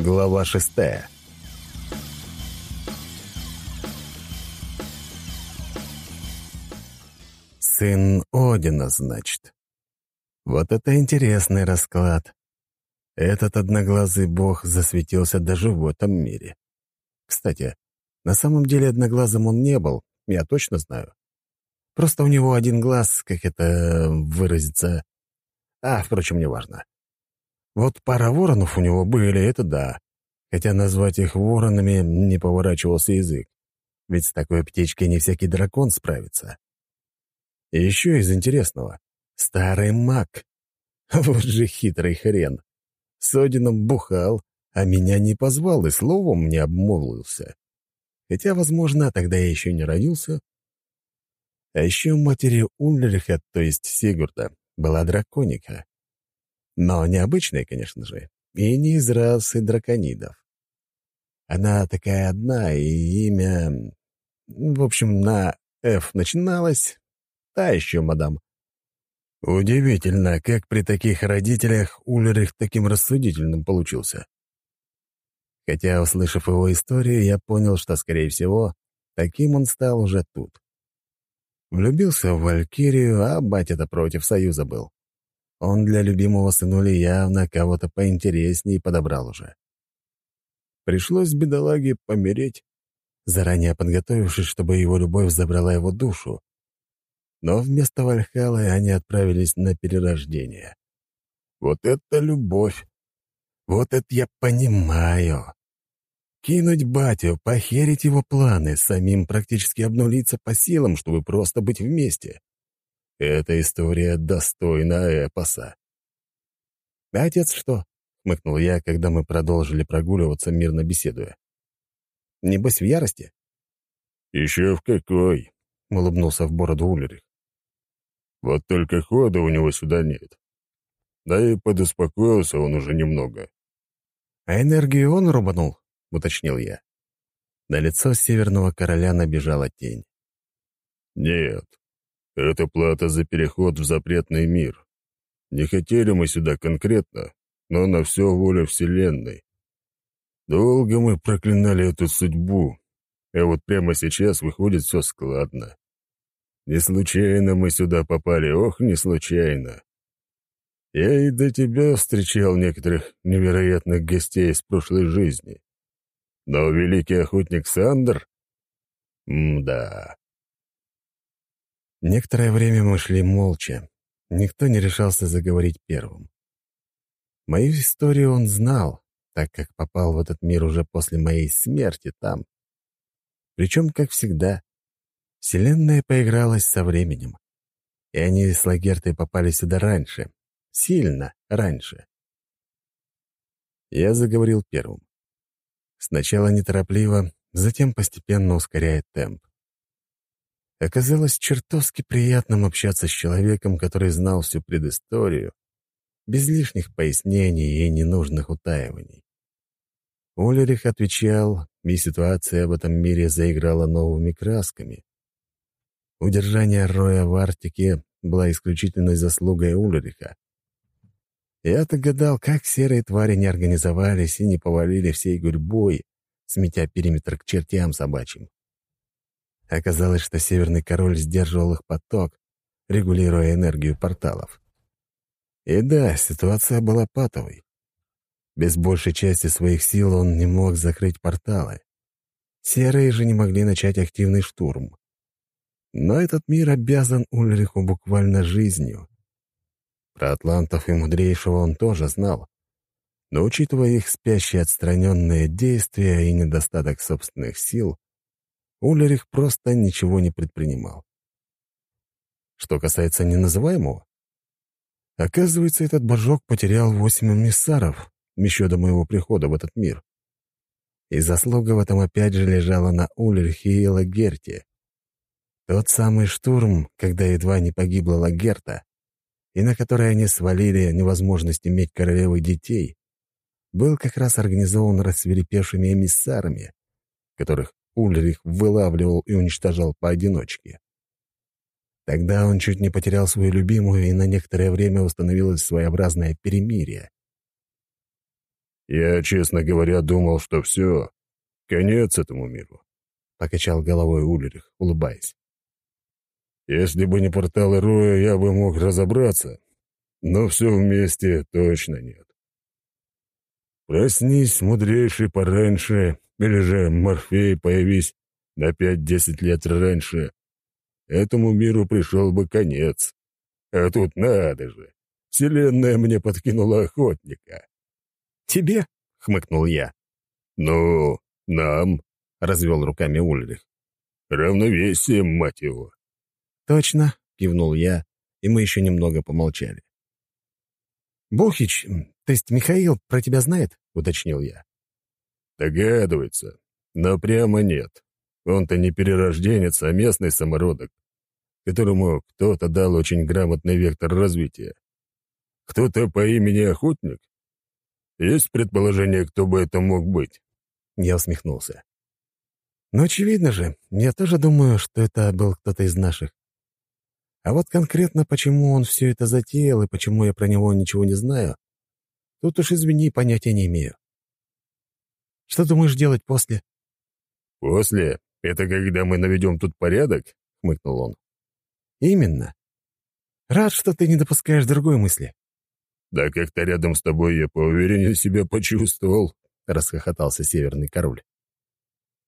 Глава шестая. Сын Одина, значит. Вот это интересный расклад. Этот одноглазый бог засветился даже в этом мире. Кстати, на самом деле одноглазым он не был, я точно знаю. Просто у него один глаз, как это выразиться... А, впрочем, неважно. Вот пара воронов у него были, это да. Хотя назвать их воронами не поворачивался язык. Ведь с такой птичкой не всякий дракон справится. И еще из интересного. Старый маг. Вот же хитрый хрен. С Одином бухал, а меня не позвал и словом не обмолвился. Хотя, возможно, тогда я еще не родился. А еще матери Ульриха, то есть Сигурда, была драконика. Но не обычная, конечно же, и не из расы драконидов. Она такая одна, и имя... В общем, на «Ф» начиналось. Та еще, мадам. Удивительно, как при таких родителях Ульрих таким рассудительным получился. Хотя, услышав его историю, я понял, что, скорее всего, таким он стал уже тут. Влюбился в Валькирию, а батя-то против союза был. Он для любимого сынули явно кого-то поинтереснее подобрал уже. Пришлось бедолаге помереть, заранее подготовившись, чтобы его любовь забрала его душу. Но вместо Вальхалы они отправились на перерождение. Вот это любовь! Вот это я понимаю! Кинуть батю, похерить его планы, самим практически обнулиться по силам, чтобы просто быть вместе. Эта история достойна эпоса. «А отец что?» — хмыкнул я, когда мы продолжили прогуливаться, мирно беседуя. «Небось, в ярости?» «Еще в какой?» — улыбнулся в бороду Ульрих. «Вот только хода у него сюда нет. Да и подуспокоился он уже немного». «А энергию он рубанул?» — уточнил я. На лицо северного короля набежала тень. «Нет, это плата за переход в запретный мир. Не хотели мы сюда конкретно, но на все воля Вселенной. Долго мы проклинали эту судьбу, а вот прямо сейчас выходит все складно. Не случайно мы сюда попали, ох, не случайно. Я и до тебя встречал некоторых невероятных гостей из прошлой жизни. Но великий охотник Сандер? М-да. Некоторое время мы шли молча. Никто не решался заговорить первым. Мою историю он знал, так как попал в этот мир уже после моей смерти там. Причем, как всегда, Вселенная поигралась со временем. И они с Лагертой попали сюда раньше. Сильно раньше. Я заговорил первым. Сначала неторопливо, затем постепенно ускоряя темп. Оказалось чертовски приятным общаться с человеком, который знал всю предысторию, без лишних пояснений и ненужных утаиваний. Улерих отвечал, и ситуация в этом мире заиграла новыми красками. Удержание Роя в Арктике было исключительной заслугой Улериха. Я-то гадал, как серые твари не организовались и не повалили всей гурьбой, сметя периметр к чертям собачьим. Оказалось, что Северный Король сдерживал их поток, регулируя энергию порталов. И да, ситуация была патовой. Без большей части своих сил он не мог закрыть порталы. Серые же не могли начать активный штурм. Но этот мир обязан Ульриху буквально жизнью. Про атлантов и мудрейшего он тоже знал. Но учитывая их спящие отстраненные действия и недостаток собственных сил, Улерих просто ничего не предпринимал. Что касается неназываемого, оказывается, этот божок потерял восемь эмиссаров еще до моего прихода в этот мир. И заслуга в этом опять же лежала на Ульрихе и Лагерте. Тот самый штурм, когда едва не погибла Лагерта, и на который они свалили невозможность иметь королевы детей, был как раз организован рассверепевшими эмиссарами, которых Ульрих вылавливал и уничтожал поодиночке. Тогда он чуть не потерял свою любимую, и на некоторое время установилось своеобразное перемирие. Я, честно говоря, думал, что все, конец этому миру. Покачал головой Ульрих, улыбаясь. Если бы не порталы Роя, я бы мог разобраться, но все вместе точно нет. Проснись, мудрейший, пораньше, или же Морфей появись на пять-десять лет раньше. Этому миру пришел бы конец. А тут надо же, вселенная мне подкинула охотника. «Тебе?» — хмыкнул я. «Ну, нам», — развел руками Ульрих. «Равновесие, мать его». «Точно», — кивнул я, и мы еще немного помолчали. «Бухич, то есть Михаил про тебя знает?» — уточнил я. «Догадывается, но прямо нет. Он-то не перерожденец, а местный самородок, которому кто-то дал очень грамотный вектор развития. Кто-то по имени Охотник? Есть предположение, кто бы это мог быть?» Я усмехнулся. «Ну, очевидно же, я тоже думаю, что это был кто-то из наших. А вот конкретно почему он все это затеял и почему я про него ничего не знаю, тут уж, извини, понятия не имею. Что думаешь делать после?» «После? Это когда мы наведем тут порядок?» — хмыкнул он. «Именно. Рад, что ты не допускаешь другой мысли». «Да как-то рядом с тобой я поувереннее себя почувствовал», — расхохотался Северный Король.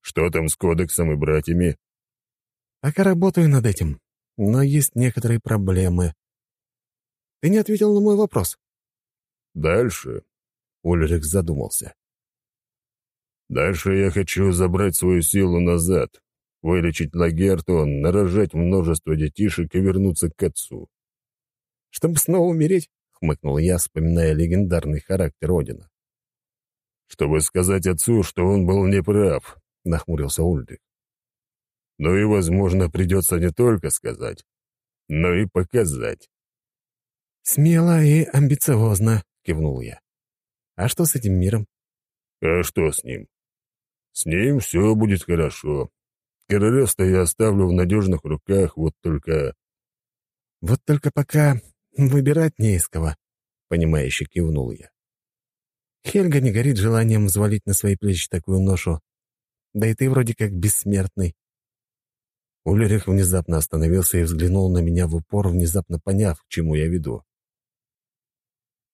«Что там с кодексом и братьями?» «Пока работаю над этим но есть некоторые проблемы. Ты не ответил на мой вопрос. Дальше. Ульрих задумался. Дальше я хочу забрать свою силу назад, вылечить Лагерту, нарожать множество детишек и вернуться к отцу. «Чтобы снова умереть?» — хмыкнул я, вспоминая легендарный характер Одина. «Чтобы сказать отцу, что он был неправ», — нахмурился Ульрих. Ну и, возможно, придется не только сказать, но и показать. «Смело и амбициозно», — кивнул я. «А что с этим миром?» «А что с ним?» «С ним все будет хорошо. Королевство я оставлю в надежных руках, вот только...» «Вот только пока выбирать не из кого», — понимающе кивнул я. Хельга не горит желанием взвалить на свои плечи такую ношу. Да и ты вроде как бессмертный. Улерих внезапно остановился и взглянул на меня в упор, внезапно поняв, к чему я веду.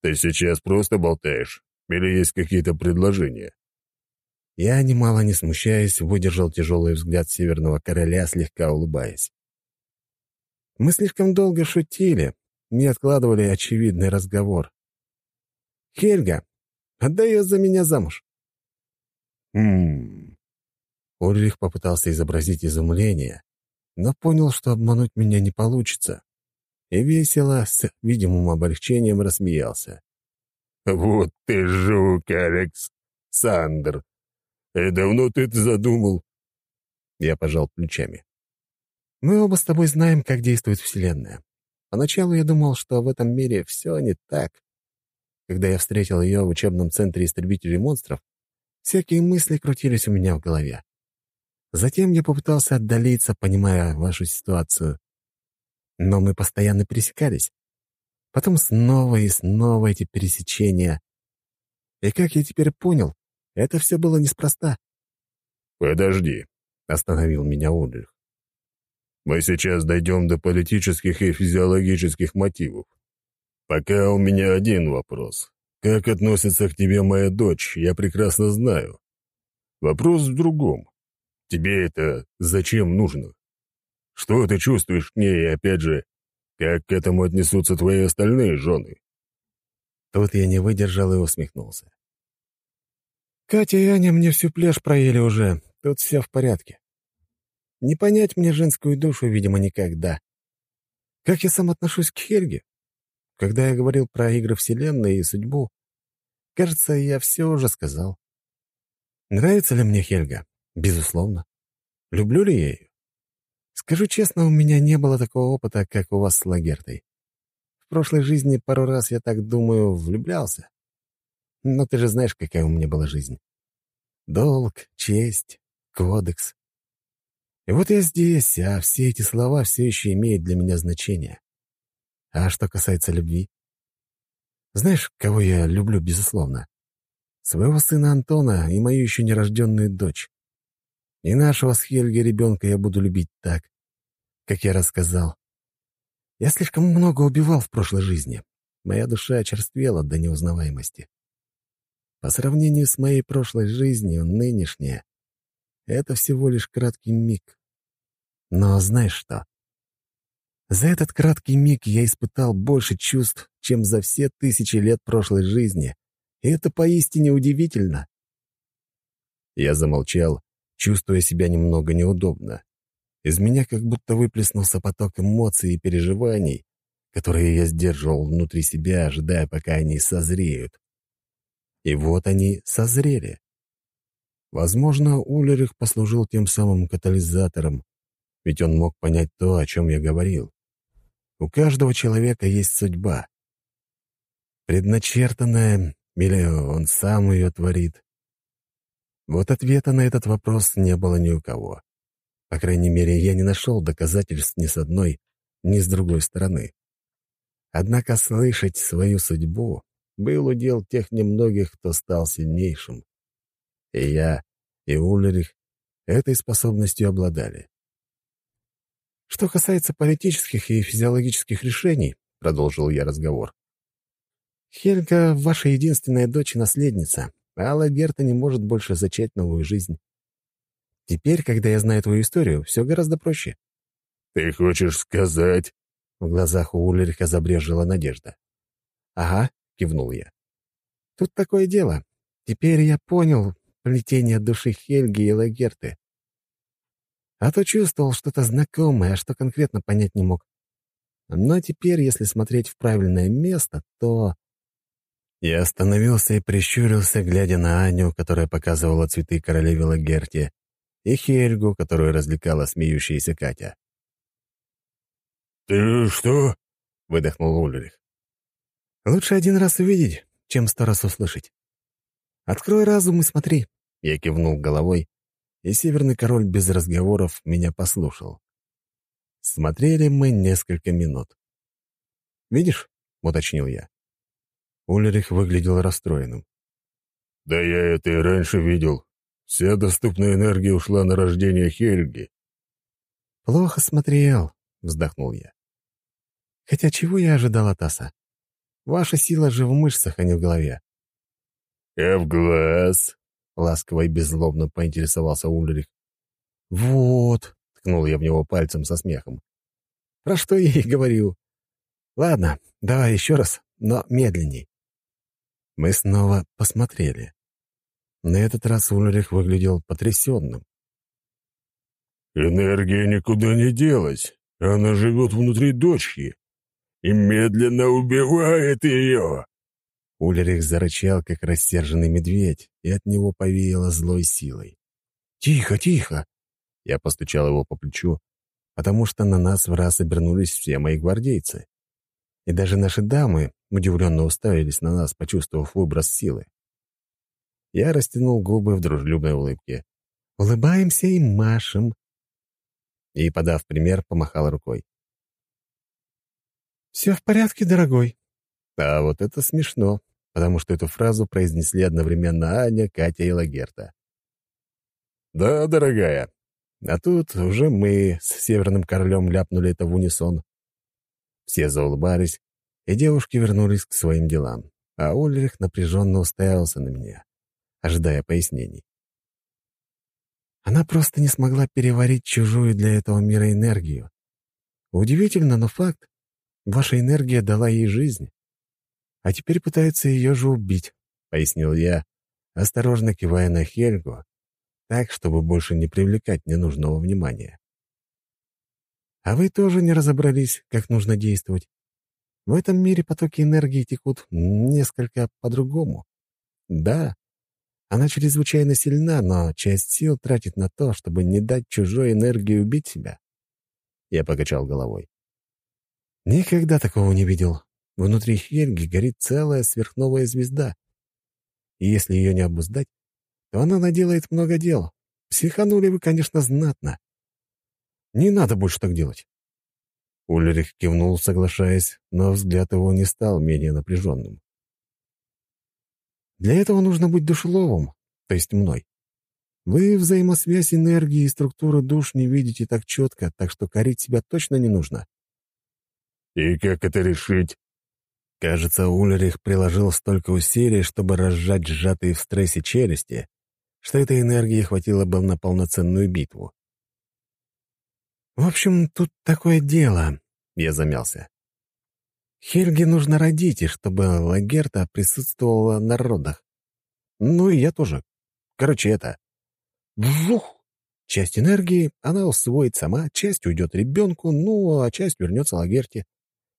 «Ты сейчас просто болтаешь? Или есть какие-то предложения?» Я, немало не смущаясь, выдержал тяжелый взгляд северного короля, слегка улыбаясь. Мы слишком долго шутили, не откладывали очевидный разговор. «Хельга, отдай за меня замуж». «Хм...» Ульрих попытался изобразить изумление, но понял, что обмануть меня не получится. И весело, с видимым облегчением рассмеялся. «Вот ты жук, Алекс! Сандер! И давно ты это задумал?» Я пожал плечами. «Мы оба с тобой знаем, как действует Вселенная. Поначалу я думал, что в этом мире все не так. Когда я встретил ее в учебном центре истребителей монстров, всякие мысли крутились у меня в голове. Затем я попытался отдалиться, понимая вашу ситуацию. Но мы постоянно пересекались. Потом снова и снова эти пересечения. И как я теперь понял, это все было неспроста. «Подожди», — остановил меня Удрих. «Мы сейчас дойдем до политических и физиологических мотивов. Пока у меня один вопрос. Как относится к тебе моя дочь, я прекрасно знаю. Вопрос в другом. Тебе это зачем нужно? Что ты чувствуешь к ней, и опять же, как к этому отнесутся твои остальные жены?» Тут я не выдержал и усмехнулся. «Катя и Аня мне всю пляж проели уже, тут все в порядке. Не понять мне женскую душу, видимо, никогда. Как я сам отношусь к Хельге? Когда я говорил про игры Вселенной и судьбу, кажется, я все уже сказал. Нравится ли мне Хельга? Безусловно. Люблю ли я ее? Скажу честно, у меня не было такого опыта, как у вас с Лагертой. В прошлой жизни пару раз, я так думаю, влюблялся. Но ты же знаешь, какая у меня была жизнь. Долг, честь, кодекс. И вот я здесь, а все эти слова все еще имеют для меня значение. А что касается любви? Знаешь, кого я люблю, безусловно? Своего сына Антона и мою еще нерожденную дочь. И нашего с Хельги ребенка я буду любить так, как я рассказал. Я слишком много убивал в прошлой жизни. Моя душа очерствела до неузнаваемости. По сравнению с моей прошлой жизнью, нынешняя — это всего лишь краткий миг. Но знаешь что? За этот краткий миг я испытал больше чувств, чем за все тысячи лет прошлой жизни, и это поистине удивительно. Я замолчал, чувствуя себя немного неудобно. Из меня как будто выплеснулся поток эмоций и переживаний, которые я сдерживал внутри себя, ожидая, пока они созреют. И вот они созрели. Возможно, Улерих послужил тем самым катализатором, ведь он мог понять то, о чем я говорил. У каждого человека есть судьба. Предначертанная, или он сам ее творит. Вот ответа на этот вопрос не было ни у кого. По крайней мере, я не нашел доказательств ни с одной, ни с другой стороны. Однако слышать свою судьбу был удел тех немногих, кто стал сильнейшим. И я, и Ульрих этой способностью обладали. «Что касается политических и физиологических решений», — продолжил я разговор, «Хельга — ваша единственная дочь и наследница, а Алла Герта не может больше зачать новую жизнь. Теперь, когда я знаю твою историю, все гораздо проще». «Ты хочешь сказать?» В глазах у Ульриха забрежила надежда. «Ага», — кивнул я. «Тут такое дело. Теперь я понял плетение души Хельги и Лагерты. А то чувствовал что-то знакомое, а что конкретно понять не мог. Но теперь, если смотреть в правильное место, то...» Я остановился и прищурился, глядя на Аню, которая показывала цветы королеве Лагерте, и Хельгу, которую развлекала смеющаяся Катя. «Ты что?» — выдохнул Ульрих. «Лучше один раз увидеть, чем сто раз услышать. Открой разум и смотри». Я кивнул головой, и Северный Король без разговоров меня послушал. Смотрели мы несколько минут. «Видишь?» — уточнил я. Ульрих выглядел расстроенным. «Да я это и раньше видел. Вся доступная энергия ушла на рождение Хельги. «Плохо смотрел», — вздохнул я. «Хотя чего я ожидал от Аса? Ваша сила же в мышцах, а не в голове». «А в глаз?» — ласково и беззлобно поинтересовался Ульрих. «Вот», — ткнул я в него пальцем со смехом. «Про что я и говорю. Ладно, давай еще раз, но медленней». Мы снова посмотрели. На этот раз Ульрих выглядел потрясенным. «Энергия никуда не делась. Она живет внутри дочки и медленно убивает ее!» Ульрих зарычал, как рассерженный медведь, и от него повеяло злой силой. «Тихо, тихо!» Я постучал его по плечу, потому что на нас в раз обернулись все мои гвардейцы. И даже наши дамы удивленно уставились на нас, почувствовав выброс силы. Я растянул губы в дружелюбной улыбке. «Улыбаемся и машем». И, подав пример, помахал рукой. «Все в порядке, дорогой». А вот это смешно, потому что эту фразу произнесли одновременно Аня, Катя и Лагерта. «Да, дорогая». А тут уже мы с Северным Королем ляпнули это в унисон. Все заулыбались, и девушки вернулись к своим делам, а Ульрих напряженно уставился на меня ожидая пояснений. Она просто не смогла переварить чужую для этого мира энергию. Удивительно, но факт. Ваша энергия дала ей жизнь. А теперь пытается ее же убить, — пояснил я, осторожно кивая на Хельгу, так, чтобы больше не привлекать ненужного внимания. А вы тоже не разобрались, как нужно действовать. В этом мире потоки энергии текут несколько по-другому. Да, она чрезвычайно сильна, но часть сил тратит на то, чтобы не дать чужой энергии убить себя. Я покачал головой. Никогда такого не видел. Внутри Хельги горит целая сверхновая звезда. И если ее не обуздать, то она наделает много дел. Психанули вы, конечно, знатно. Не надо больше так делать. Ульрих кивнул, соглашаясь, но взгляд его не стал менее напряженным. Для этого нужно быть душеловым, то есть мной. Вы взаимосвязь энергии и структуры душ не видите так четко, так что корить себя точно не нужно. «И как это решить?» Кажется, Ульрих приложил столько усилий, чтобы разжать сжатые в стрессе челюсти, что этой энергии хватило бы на полноценную битву. «В общем, тут такое дело», — я замялся. «Хельге нужно родить, и чтобы Лагерта присутствовала на родах. Ну и я тоже. Короче, это... Вжух! Часть энергии она усвоит сама, часть уйдет ребенку, ну, а часть вернется Лагерте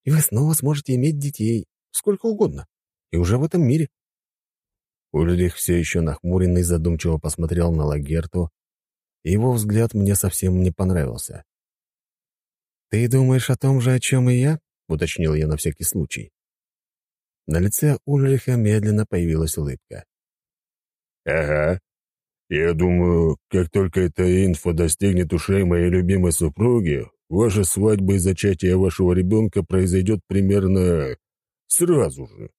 и вы снова сможете иметь детей, сколько угодно, и уже в этом мире». Ульрих все еще нахмуренный задумчиво посмотрел на Лагерту, и его взгляд мне совсем не понравился. «Ты думаешь о том же, о чем и я?» — уточнил я на всякий случай. На лице Ульриха медленно появилась улыбка. «Ага. Я думаю, как только эта инфа достигнет ушей моей любимой супруги, Ваша свадьба и зачатие вашего ребенка произойдет примерно сразу же».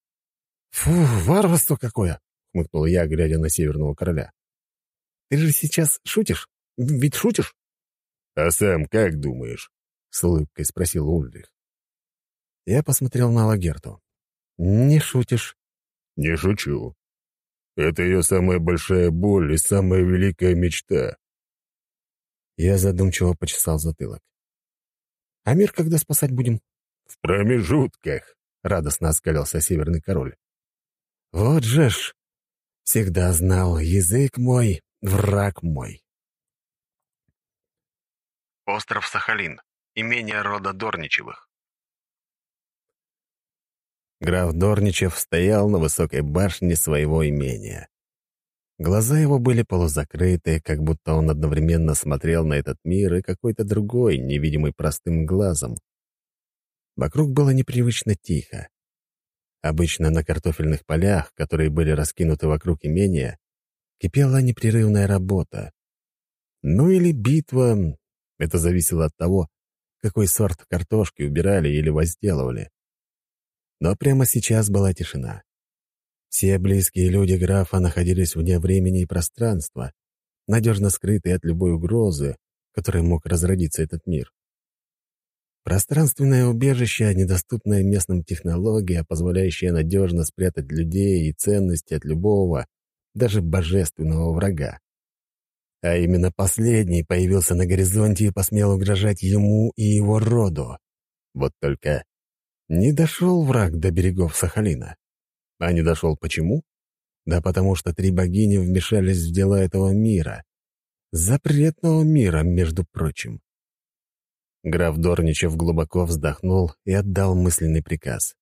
«Фу, варварство какое!» — хмыкнул я, глядя на Северного Короля. «Ты же сейчас шутишь? Ведь шутишь?» «А сам как думаешь?» — с улыбкой спросил Ульрих. Я посмотрел на Лагерту. «Не шутишь?» «Не шучу. Это ее самая большая боль и самая великая мечта». Я задумчиво почесал затылок. А мир когда спасать будем?» «В промежутках», — радостно оскалился Северный Король. «Вот же ж! Всегда знал, язык мой, враг мой». Остров Сахалин. Имение рода Дорничевых. Граф Дорничев стоял на высокой башне своего имения. Глаза его были полузакрыты, как будто он одновременно смотрел на этот мир и какой-то другой, невидимый простым глазом. Вокруг было непривычно тихо. Обычно на картофельных полях, которые были раскинуты вокруг имения, кипела непрерывная работа. Ну или битва, это зависело от того, какой сорт картошки убирали или возделывали. Но прямо сейчас была тишина. Все близкие люди графа находились вне времени и пространства, надежно скрытые от любой угрозы, которой мог разродиться этот мир. Пространственное убежище, недоступное местным технология, позволяющая надежно спрятать людей и ценности от любого, даже божественного врага. А именно последний появился на горизонте и посмел угрожать ему и его роду. Вот только не дошел враг до берегов Сахалина. А не дошел почему? Да потому что три богини вмешались в дела этого мира. Запретного мира, между прочим. Граф Дорничев глубоко вздохнул и отдал мысленный приказ.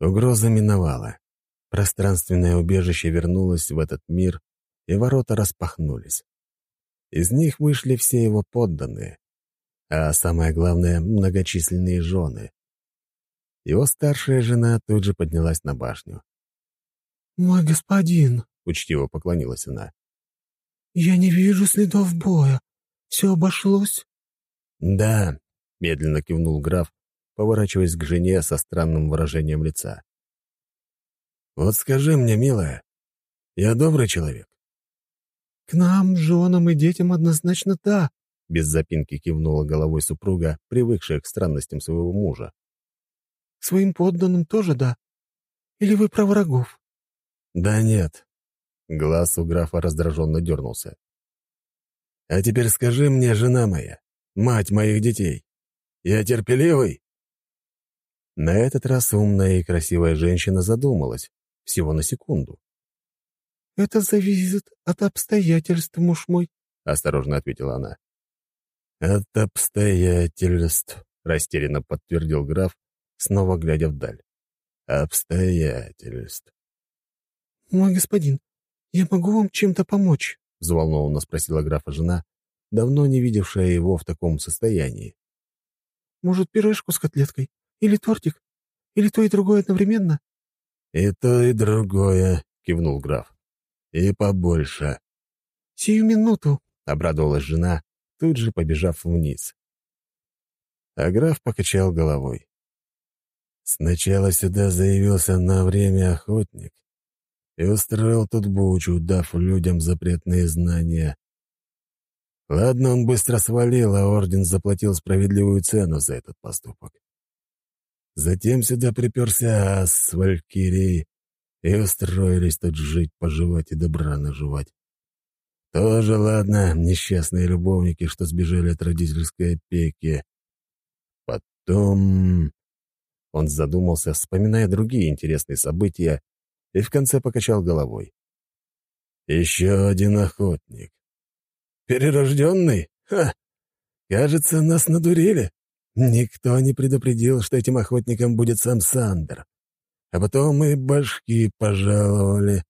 Угроза миновала. Пространственное убежище вернулось в этот мир, и ворота распахнулись. Из них вышли все его подданные, а самое главное — многочисленные жены. Его старшая жена тут же поднялась на башню. «Мой господин», — учтиво поклонилась она. «Я не вижу следов боя. Все обошлось?» «Да», — медленно кивнул граф, поворачиваясь к жене со странным выражением лица. «Вот скажи мне, милая, я добрый человек?» «К нам, женам и детям однозначно да», — без запинки кивнула головой супруга, привыкшая к странностям своего мужа. «Своим подданным тоже да. Или вы про врагов?» «Да нет». Глаз у графа раздраженно дернулся. «А теперь скажи мне, жена моя, мать моих детей, я терпеливый?» На этот раз умная и красивая женщина задумалась, всего на секунду. «Это зависит от обстоятельств, муж мой», — осторожно ответила она. «От обстоятельств», — растерянно подтвердил граф, снова глядя вдаль. «Обстоятельств. «Мой господин, я могу вам чем-то помочь?» — взволнованно спросила графа жена, давно не видевшая его в таком состоянии. «Может, пирожку с котлеткой? Или тортик? Или то и другое одновременно?» «И то, и другое», — кивнул граф. «И побольше». «Сию минуту», — обрадовалась жена, тут же побежав вниз. А граф покачал головой. Сначала сюда заявился на время охотник, и устроил тут бучу, дав людям запретные знания. Ладно, он быстро свалил, а орден заплатил справедливую цену за этот поступок. Затем сюда приперся ас с Валькирией и устроились тут жить, поживать и добра наживать. Тоже ладно, несчастные любовники, что сбежали от родительской опеки. Потом... Он задумался, вспоминая другие интересные события, и в конце покачал головой. Еще один охотник. Перерожденный? Ха! Кажется, нас надурили. Никто не предупредил, что этим охотником будет сам Сандер. А потом и башки пожаловали.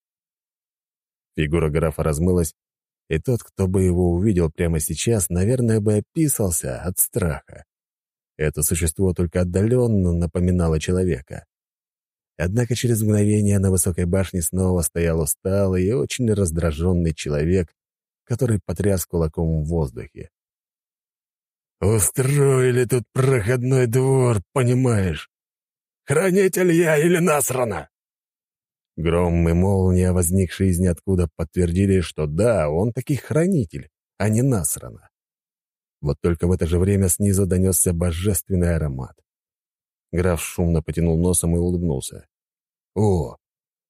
Фигура графа размылась, и тот, кто бы его увидел прямо сейчас, наверное, бы описался от страха. Это существо только отдаленно напоминало человека. Однако через мгновение на высокой башне снова стоял усталый и очень раздраженный человек, который потряс кулаком в воздухе. «Устроили тут проходной двор, понимаешь? Хранитель я или насрано?» Гром и молния, возникшие из ниоткуда, подтвердили, что да, он таки хранитель, а не насрано. Вот только в это же время снизу донесся божественный аромат. Граф шумно потянул носом и улыбнулся. «О,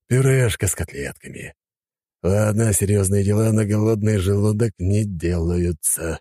пюрешка с котлетками. Ладно, серьезные дела на голодный желудок не делаются».